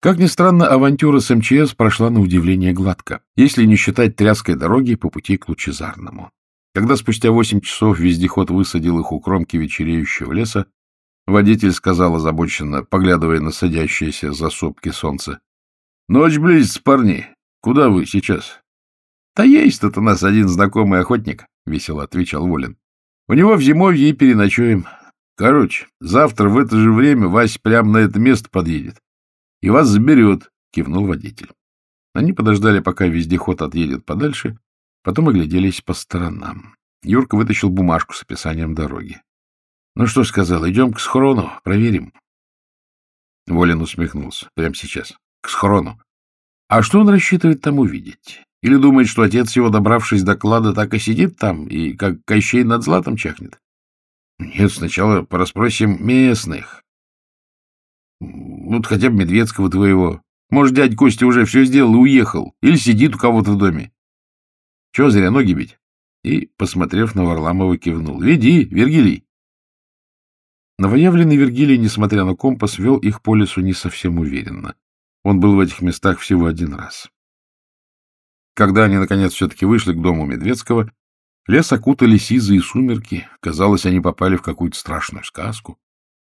Как ни странно, авантюра с МЧС прошла на удивление гладко, если не считать тряской дороги по пути к Лучезарному. Когда спустя восемь часов вездеход высадил их у кромки вечереющего леса, водитель сказал озабоченно, поглядывая на садящееся за сопки солнце. — Ночь близится, парни. Куда вы сейчас? — Да есть тут у нас один знакомый охотник, — весело отвечал Волин. — У него в зимовье и переночуем. Короче, завтра в это же время Вась прямо на это место подъедет. — И вас заберет, — кивнул водитель. Они подождали, пока вездеход отъедет подальше, потом огляделись по сторонам. Юрка вытащил бумажку с описанием дороги. — Ну что, — сказал, — идем к схрону, проверим. Волин усмехнулся. Прямо сейчас. К схрону. А что он рассчитывает там увидеть? Или думает, что отец его, добравшись до клада, так и сидит там и как Кощей над златом чахнет? Нет, сначала пораспросим местных. Вот хотя бы Медведского твоего. Может, дядь Костя уже все сделал и уехал. Или сидит у кого-то в доме. Чего зря ноги бить? И, посмотрев на Варламова, кивнул. Веди, Вергилий. Новоявленный Вергилий, несмотря на компас, вел их по лесу не совсем уверенно. Он был в этих местах всего один раз. Когда они, наконец, все-таки вышли к дому Медведского, лес окутали сизые сумерки. Казалось, они попали в какую-то страшную сказку.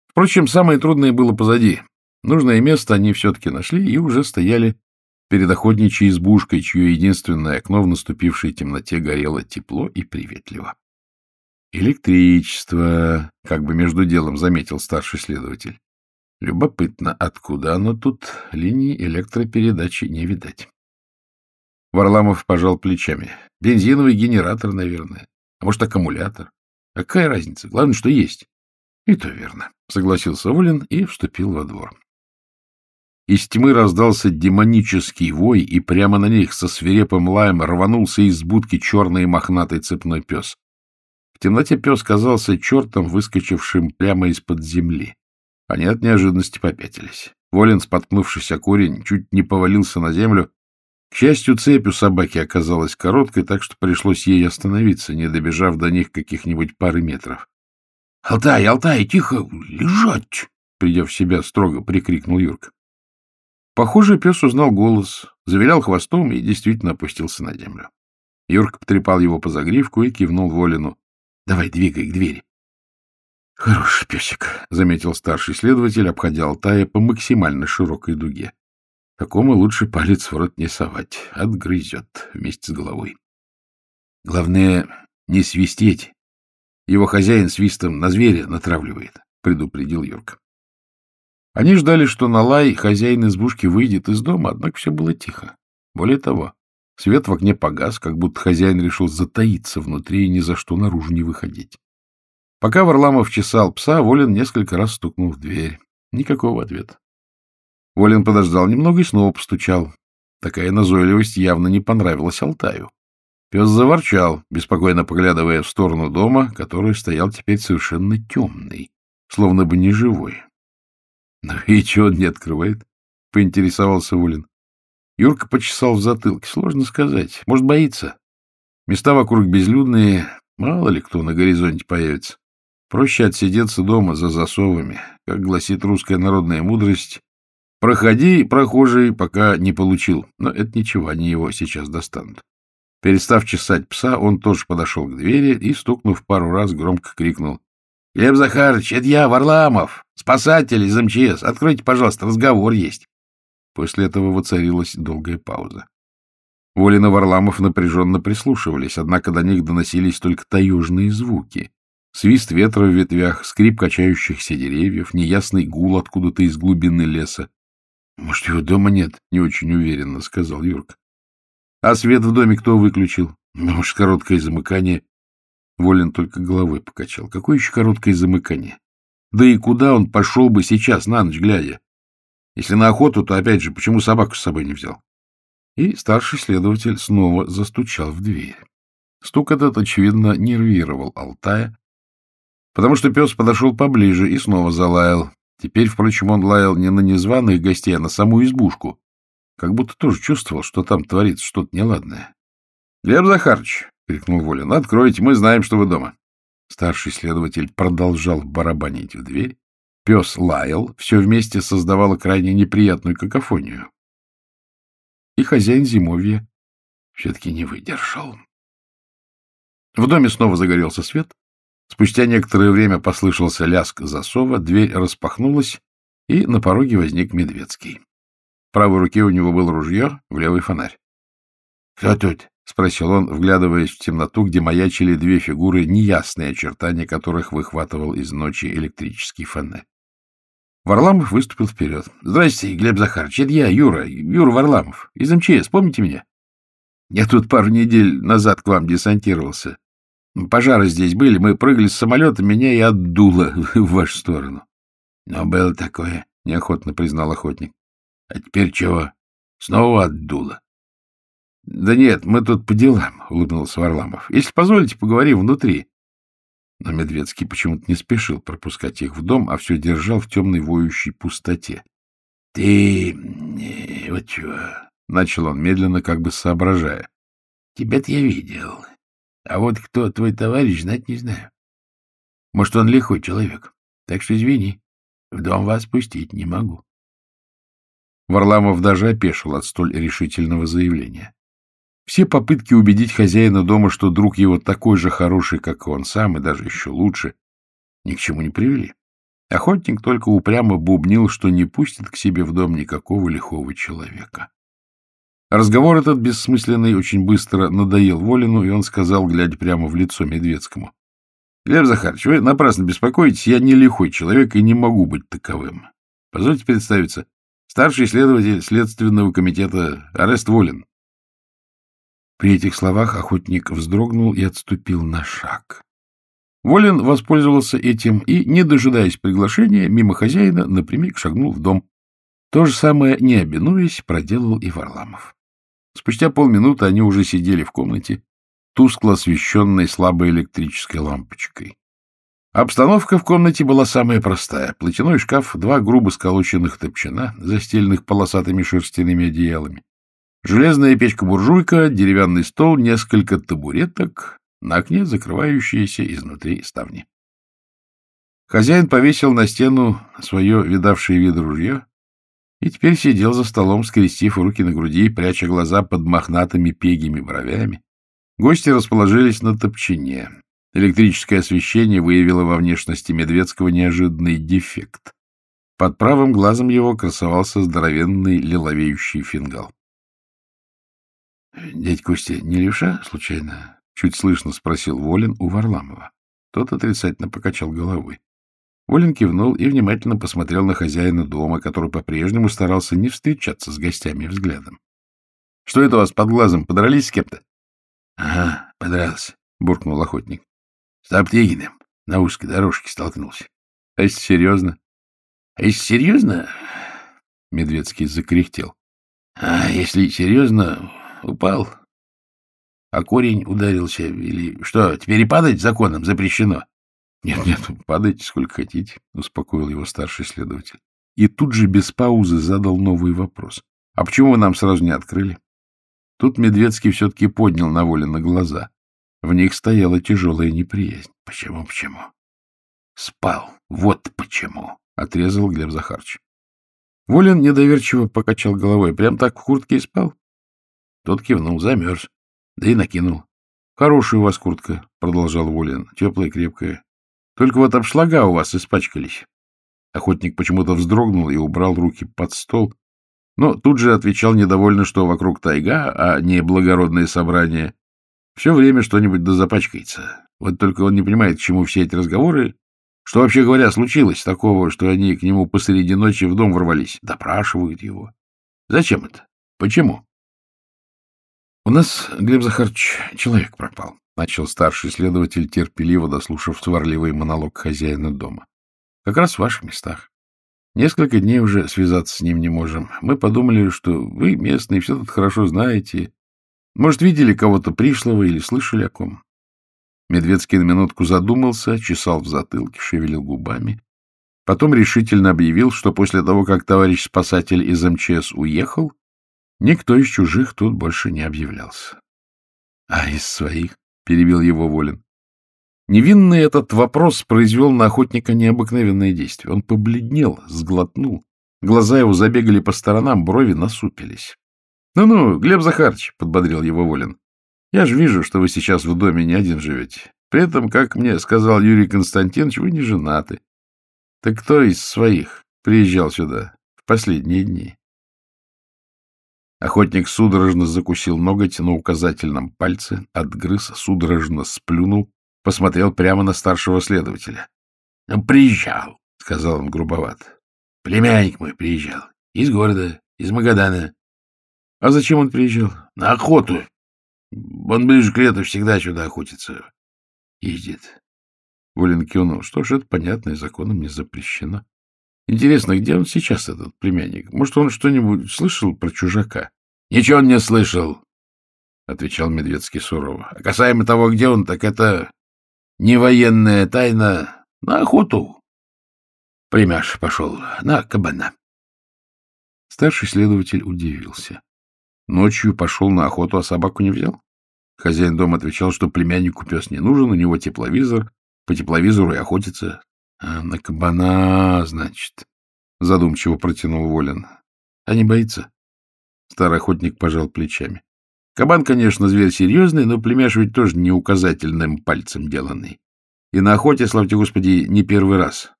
Впрочем, самое трудное было позади. Нужное место они все-таки нашли и уже стояли перед охотничьей избушкой, чье единственное окно в наступившей темноте горело тепло и приветливо. «Электричество», — как бы между делом заметил старший следователь. «Любопытно, откуда оно тут? Линии электропередачи не видать». Варламов пожал плечами. «Бензиновый генератор, наверное. А может, аккумулятор? Какая разница? Главное, что есть». И то верно, — согласился Волин и вступил во двор. Из тьмы раздался демонический вой, и прямо на них со свирепым лаем рванулся из будки черный мохнатый цепной пес. В темноте пес казался чертом, выскочившим прямо из-под земли. Они от неожиданности попятились. Волин, споткнувшись о корень, чуть не повалился на землю. К счастью, цепь у собаки оказалась короткой, так что пришлось ей остановиться, не добежав до них каких-нибудь пары метров. — Алтай, Алтай, тихо, лежать! — придя в себя, строго прикрикнул Юрка. Похоже, пес узнал голос, завилял хвостом и действительно опустился на землю. Юрка потрепал его по загривку и кивнул Волину. — Давай, двигай к двери. — Хороший песик, — заметил старший следователь, обходя Алтая по максимально широкой дуге. Такому лучше палец в рот не совать, отгрызет вместе с головой. Главное, не свистеть его хозяин свистом на зверя натравливает, — предупредил Юрка. Они ждали, что на лай хозяин избушки выйдет из дома, однако все было тихо. Более того, свет в окне погас, как будто хозяин решил затаиться внутри и ни за что наружу не выходить. Пока Варламов чесал пса, Волин несколько раз стукнул в дверь. Никакого ответа. Волин подождал немного и снова постучал. Такая назойливость явно не понравилась Алтаю. Пес заворчал, беспокойно поглядывая в сторону дома, который стоял теперь совершенно темный, словно бы неживой. — и чего он не открывает? — поинтересовался Улин. Юрка почесал в затылке. Сложно сказать. Может, боится. Места вокруг безлюдные, мало ли кто на горизонте появится. Проще отсидеться дома за засовами, как гласит русская народная мудрость. Проходи, прохожий, пока не получил. Но это ничего, они его сейчас достанут. Перестав чесать пса, он тоже подошел к двери и, стукнув пару раз, громко крикнул. — Глеб Захарович, это я, Варламов, спасатель из МЧС. Откройте, пожалуйста, разговор есть. После этого воцарилась долгая пауза. Волин и Варламов напряженно прислушивались, однако до них доносились только таежные звуки. Свист ветра в ветвях, скрип качающихся деревьев, неясный гул откуда-то из глубины леса. — Может, его дома нет? — не очень уверенно сказал Юрка. А свет в доме кто выключил? Может, короткое замыкание? Волин только головой покачал. Какое еще короткое замыкание? Да и куда он пошел бы сейчас, на ночь глядя? Если на охоту, то опять же, почему собаку с собой не взял? И старший следователь снова застучал в дверь. Стук этот, очевидно, нервировал Алтая, потому что пес подошел поближе и снова залаял. Теперь, впрочем, он лаял не на незваных гостей, а на саму избушку, как будто тоже чувствовал, что там творится что-то неладное. — Глеб Захарович, — крикнул Волин, — откройте, мы знаем, что вы дома. Старший следователь продолжал барабанить в дверь, пес лаял, все вместе создавало крайне неприятную какофонию. И хозяин зимовья все-таки не выдержал. В доме снова загорелся свет. Спустя некоторое время послышался лязг засова, дверь распахнулась, и на пороге возник Медведский. В правой руке у него было ружье, в левый фонарь. — Кто тут? — спросил он, вглядываясь в темноту, где маячили две фигуры, неясные очертания которых выхватывал из ночи электрический фонарь. Варламов выступил вперед. — Здрасте, Глеб Захарович, это я, Юра, Юра Варламов, из МЧС, помните меня? Я тут пару недель назад к вам десантировался. Пожары здесь были, мы прыгали с самолета, меня и отдуло в вашу сторону. — Но было такое, — неохотно признал охотник. — А теперь чего? Снова отдуло. — Да нет, мы тут по делам, — улыбнулся Варламов. — Если позволите, поговорим внутри. Но Медведский почему-то не спешил пропускать их в дом, а все держал в темной воющей пустоте. — Ты... Э, вот чего... — начал он медленно, как бы соображая. — Тебя-то я видел. А вот кто твой товарищ, знать не знаю. Может, он лихой человек. Так что извини, в дом вас пустить не могу. Варламов даже опешил от столь решительного заявления. Все попытки убедить хозяина дома, что друг его такой же хороший, как он сам, и даже еще лучше, ни к чему не привели. Охотник только упрямо бубнил, что не пустит к себе в дом никакого лихого человека. Разговор этот бессмысленный очень быстро надоел Волину, и он сказал, глядя прямо в лицо Медведскому. — Глеб Захарович, вы напрасно беспокоитесь, я не лихой человек и не могу быть таковым. Позвольте представиться. Старший следователь Следственного комитета Арест Волин. При этих словах охотник вздрогнул и отступил на шаг. Волин воспользовался этим и, не дожидаясь приглашения, мимо хозяина напрямик шагнул в дом. То же самое, не обинуясь, проделал и Варламов. Спустя полминуты они уже сидели в комнате, тускло освещенной слабой электрической лампочкой. Обстановка в комнате была самая простая. Платяной шкаф, два грубо сколоченных топчана, застеленных полосатыми шерстяными одеялами, железная печка-буржуйка, деревянный стол, несколько табуреток, на окне закрывающиеся изнутри ставни. Хозяин повесил на стену свое видавшее вид ружье, и теперь сидел за столом, скрестив руки на груди, пряча глаза под мохнатыми пегими бровями. Гости расположились на топчине. Электрическое освещение выявило во внешности Медведского неожиданный дефект. Под правым глазом его красовался здоровенный лиловеющий фингал. — Дядь Костя, не левша, случайно? — чуть слышно спросил Волин у Варламова. Тот отрицательно покачал головой. Волин кивнул и внимательно посмотрел на хозяина дома, который по-прежнему старался не встречаться с гостями взглядом. — Что это у вас под глазом? Подрались с кем-то? — Ага, подрался, — буркнул охотник. — С Аптегиным на узкой дорожке столкнулся. — А если серьезно? — А если серьезно? — Медведский закряхтел. — А если серьезно, упал. А корень ударился. Или что, теперь и падать законом запрещено? Нет, нет, падайте сколько хотите, — успокоил его старший следователь. И тут же без паузы задал новый вопрос. — А почему вы нам сразу не открыли? Тут Медведский все-таки поднял на воле на глаза. В них стояла тяжелая неприязнь. — Почему, почему? — Спал. Вот почему, — отрезал Глеб Захарч. Волин недоверчиво покачал головой. Прям так в куртке и спал? Тот кивнул, замерз. Да и накинул. — Хорошая у вас куртка, — продолжал Волин. — Теплая, крепкая. Только вот обшлага у вас испачкались. Охотник почему-то вздрогнул и убрал руки под стол, но тут же отвечал недовольно, что вокруг тайга, а не благородное собрание. Все время что-нибудь да запачкается. Вот только он не понимает, к чему все эти разговоры. Что, вообще говоря, случилось такого, что они к нему посреди ночи в дом ворвались? Допрашивают его. Зачем это? Почему? — У нас, Глеб Захарович, человек пропал. — начал старший следователь, терпеливо дослушав сварливый монолог хозяина дома. — Как раз в ваших местах. Несколько дней уже связаться с ним не можем. Мы подумали, что вы местные, все тут хорошо знаете. Может, видели кого-то пришлого или слышали о ком? Медведский на минутку задумался, чесал в затылке, шевелил губами. Потом решительно объявил, что после того, как товарищ спасатель из МЧС уехал, никто из чужих тут больше не объявлялся. А из своих? — перебил его Волин. Невинный этот вопрос произвел на охотника необыкновенное действие. Он побледнел, сглотнул. Глаза его забегали по сторонам, брови насупились. «Ну — Ну-ну, Глеб Захарович, — подбодрил его Волин, — я же вижу, что вы сейчас в доме не один живете. При этом, как мне сказал Юрий Константинович, вы не женаты. Так кто из своих приезжал сюда в последние дни? Охотник судорожно закусил ноготь на указательном пальце, отгрыз, судорожно сплюнул, посмотрел прямо на старшего следователя. — ну, Приезжал, — сказал он грубовато. — Племянник мой приезжал. Из города, из Магадана. — А зачем он приезжал? — На охоту. Он ближе к лету всегда сюда охотится. Ездит. Волин кивнул. Что ж, это понятно, и законом не запрещено. Интересно, где он сейчас, этот племянник? Может, он что-нибудь слышал про чужака? — Ничего он не слышал, — отвечал Медведский сурово. — А касаемо того, где он, так это не военная тайна на охоту. Племяш пошел на кабана. Старший следователь удивился. Ночью пошел на охоту, а собаку не взял? Хозяин дома отвечал, что племяннику пес не нужен, у него тепловизор, по тепловизору и охотится. А на кабана, значит, задумчиво протянул Волин. А не боится? Старый охотник пожал плечами. Кабан, конечно, зверь серьезный, но племяш ведь тоже не указательным пальцем деланный. И на охоте, славьте господи, не первый раз.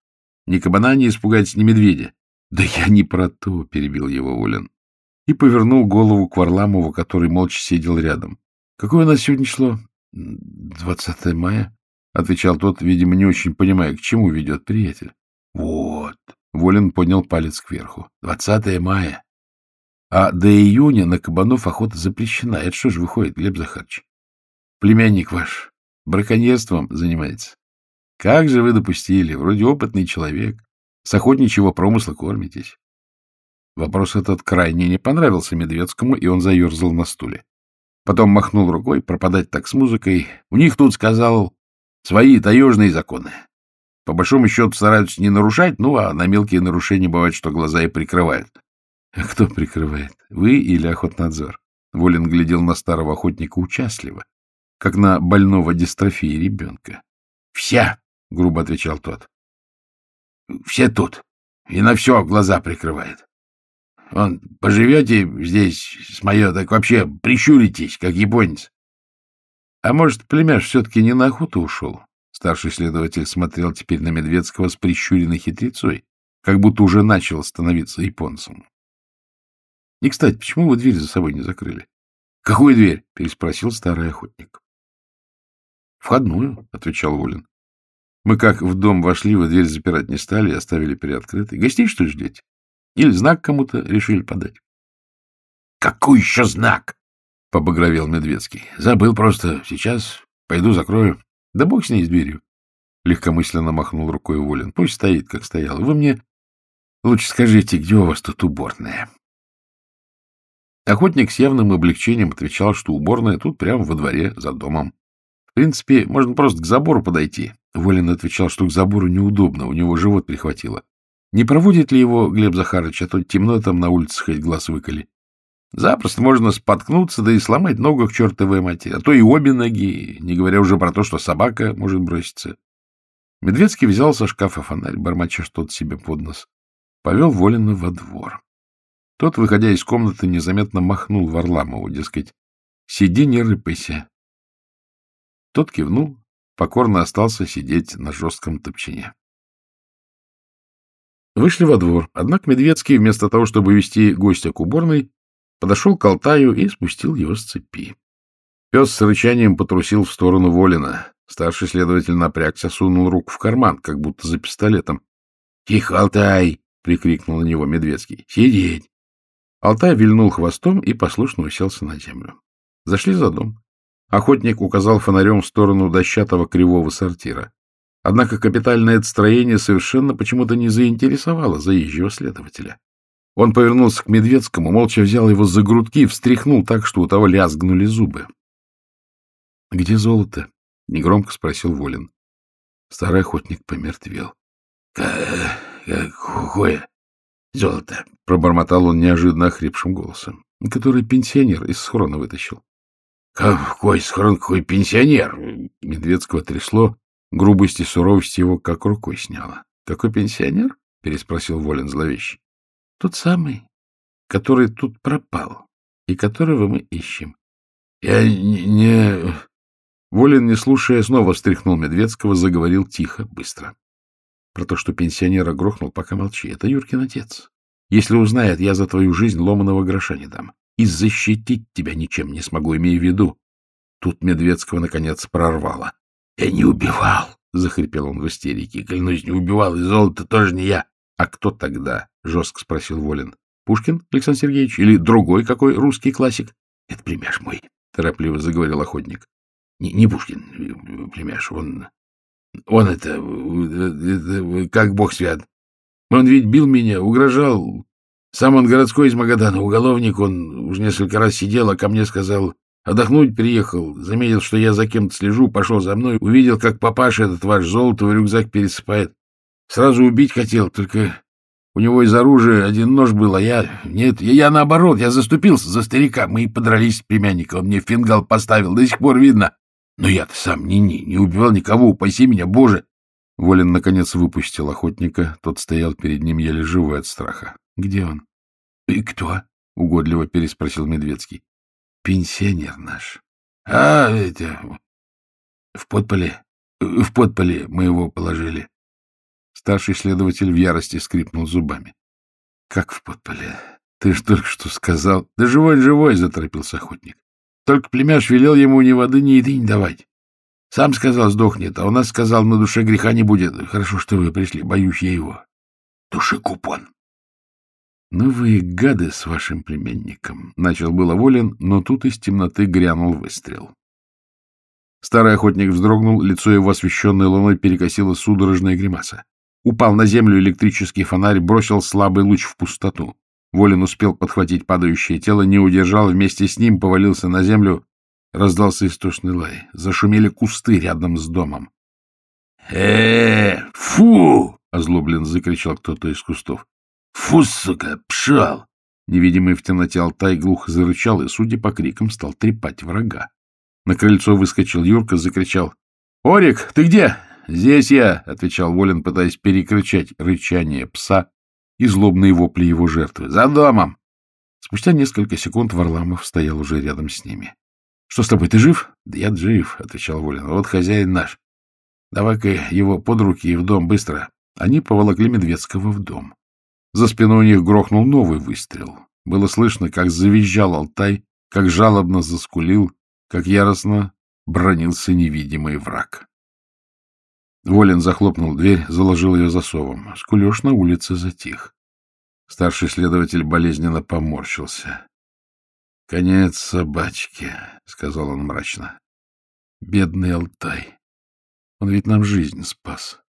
Ни кабана не испугать, ни медведя. Да я не про то, перебил его Волин. И повернул голову к Варламову, который молча сидел рядом. Какое у нас сегодня число? Двадцатое мая, отвечал тот, видимо, не очень понимая, к чему ведет приятель. Вот. Волин поднял палец кверху. Двадцатое мая. А до июня на кабанов охота запрещена. Это что же выходит, Глеб Захарович? Племянник ваш браконьерством занимается. Как же вы допустили? Вроде опытный человек. С охотничьего промысла кормитесь. Вопрос этот крайне не понравился Медведскому, и он заерзал на стуле. Потом махнул рукой, пропадать так с музыкой. У них тут, сказал, свои таежные законы. По большому счету стараются не нарушать, ну, а на мелкие нарушения бывает, что глаза и прикрывают. — Кто прикрывает? Вы или охотнадзор? Волин глядел на старого охотника участливо, как на больного дистрофии ребенка. — Вся, — грубо отвечал тот. — Все тут. И на все глаза прикрывает. Он, поживете здесь с мое, так вообще прищуритесь, как японец. — А может, племяш все-таки не на охоту ушел? Старший следователь смотрел теперь на Медведского с прищуренной хитрецой, как будто уже начал становиться японцем. И, кстати, почему вы дверь за собой не закрыли? — Какую дверь? — переспросил старый охотник. — Входную, — отвечал Волин. — Мы как в дом вошли, вы дверь запирать не стали и оставили приоткрытой. Гостей, что ли, ждете? Или знак кому-то решили подать? — Какой еще знак? — побагровел Медведский. — Забыл просто. Сейчас пойду закрою. Да бог с ней, с дверью. Легкомысленно махнул рукой Волин. Пусть стоит, как стоял. Вы мне лучше скажите, где у вас тут уборная? Охотник с явным облегчением отвечал, что уборная тут прямо во дворе, за домом. В принципе, можно просто к забору подойти. Волин отвечал, что к забору неудобно, у него живот прихватило. Не проводит ли его Глеб Захарович, а то темно там на улице хоть глаз выколи. Запросто можно споткнуться, да и сломать ногу к чертовой матери, а то и обе ноги, не говоря уже про то, что собака может броситься. Медведский взял со шкафа фонарь, бормоча что-то себе под нос. Повел Волина во двор. Тот, выходя из комнаты, незаметно махнул Варламову, дескать, «Сиди, не рыпайся». Тот кивнул, покорно остался сидеть на жестком топчине. Вышли во двор, однако Медведский, вместо того, чтобы вести гостя к уборной, подошел к Алтаю и спустил его с цепи. Пес с рычанием потрусил в сторону Волина. Старший следователь напрягся, сунул руку в карман, как будто за пистолетом. — Тихо, Алтай! — прикрикнул на него Медведский. — Сидеть! Алтай вильнул хвостом и послушно уселся на землю. Зашли за дом. Охотник указал фонарем в сторону дощатого кривого сортира. Однако капитальное строение совершенно почему-то не заинтересовало заезжего следователя. Он повернулся к Медведскому, молча взял его за грудки и встряхнул так, что у того лязгнули зубы. — Где золото? — негромко спросил Волин. Старый охотник помертвел. — Какое? — Золото, — пробормотал он неожиданно охрипшим голосом, который пенсионер из схрона вытащил. — Какой схрон, какой пенсионер? Медведского трясло, Грубость и суровость его как рукой сняла. — Какой пенсионер? — переспросил Волин зловеще. — Тот самый, который тут пропал и которого мы ищем. — Я не... Волин, не слушая, снова встряхнул Медведского, заговорил тихо, быстро. Про то, что пенсионера грохнул, пока молчи. Это Юркин отец. Если узнает, я за твою жизнь ломаного гроша не дам. И защитить тебя ничем не смогу, имея в виду. Тут Медведского, наконец, прорвало. — Я не убивал, — захрипел он в истерике. — Клянусь, не убивал, и золото тоже не я. — А кто тогда? — жестко спросил Волин. — Пушкин, Александр Сергеевич, или другой какой русский классик? — Это племяш мой, — торопливо заговорил охотник. — Не, Пушкин, племяш, он... Он это, это... Как бог свят. Он ведь бил меня, угрожал. Сам он городской из Магадана, уголовник, он уж несколько раз сидел, а ко мне сказал, Отдохнуть приехал, заметил, что я за кем-то слежу, пошел за мной, увидел, как папаша этот ваш золотовый рюкзак пересыпает. Сразу убить хотел, только у него из оружия один нож был, а я... Нет, я, наоборот, я заступился за старика. Мы и подрались с племянником, он мне фингал поставил, до сих пор видно. Но я-то сам не, не, не убивал никого, упаси меня, Боже! Волин, наконец, выпустил охотника. Тот стоял перед ним еле живой от страха. — Где он? — И кто? — угодливо переспросил Медведский. Пенсионер наш. А, это... В подполе. В подполе мы его положили. Старший следователь в ярости скрипнул зубами. — Как в подполе? Ты ж только что сказал... — Да живой-живой, — заторопился охотник. Только племяш велел ему ни воды, ни еды не давать. Сам сказал, сдохнет, а у нас сказал, на душе греха не будет. Хорошо, что вы пришли, боюсь я его. Душекупон. «Ну вы гады с вашим племенником!» — начал было волен, но тут из темноты грянул выстрел. Старый охотник вздрогнул, лицо его, освещенное луной, перекосило судорожная гримаса. Упал на землю электрический фонарь, бросил слабый луч в пустоту. Волин успел подхватить падающее тело, не удержал, вместе с ним повалился на землю. Раздался истошный лай. Зашумели кусты рядом с домом. э, Фу! — озлобленно закричал кто-то из кустов. Фу, сука, пшал! Невидимый в темноте Алтай глухо зарычал и, судя по крикам, стал трепать врага. На крыльцо выскочил Юрка, закричал. — Орик, ты где? — Здесь я, — отвечал Волин, пытаясь перекричать рычание пса и злобные вопли его жертвы. — За домом! Спустя несколько секунд Варламов стоял уже рядом с ними. — Что с тобой, ты жив? — Да я жив, — отвечал Волин. — Вот хозяин наш. Давай-ка его под руки и в дом быстро. Они поволокли Медведского в дом. За спиной у них грохнул новый выстрел. Было слышно, как завизжал Алтай, как жалобно заскулил, как яростно бронился невидимый враг. Волин захлопнул дверь, заложил ее засовом. Скулеж на улице затих. Старший следователь болезненно поморщился. — Конец собачки, — сказал он мрачно. — Бедный Алтай. Он ведь нам жизнь спас.